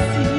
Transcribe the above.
así.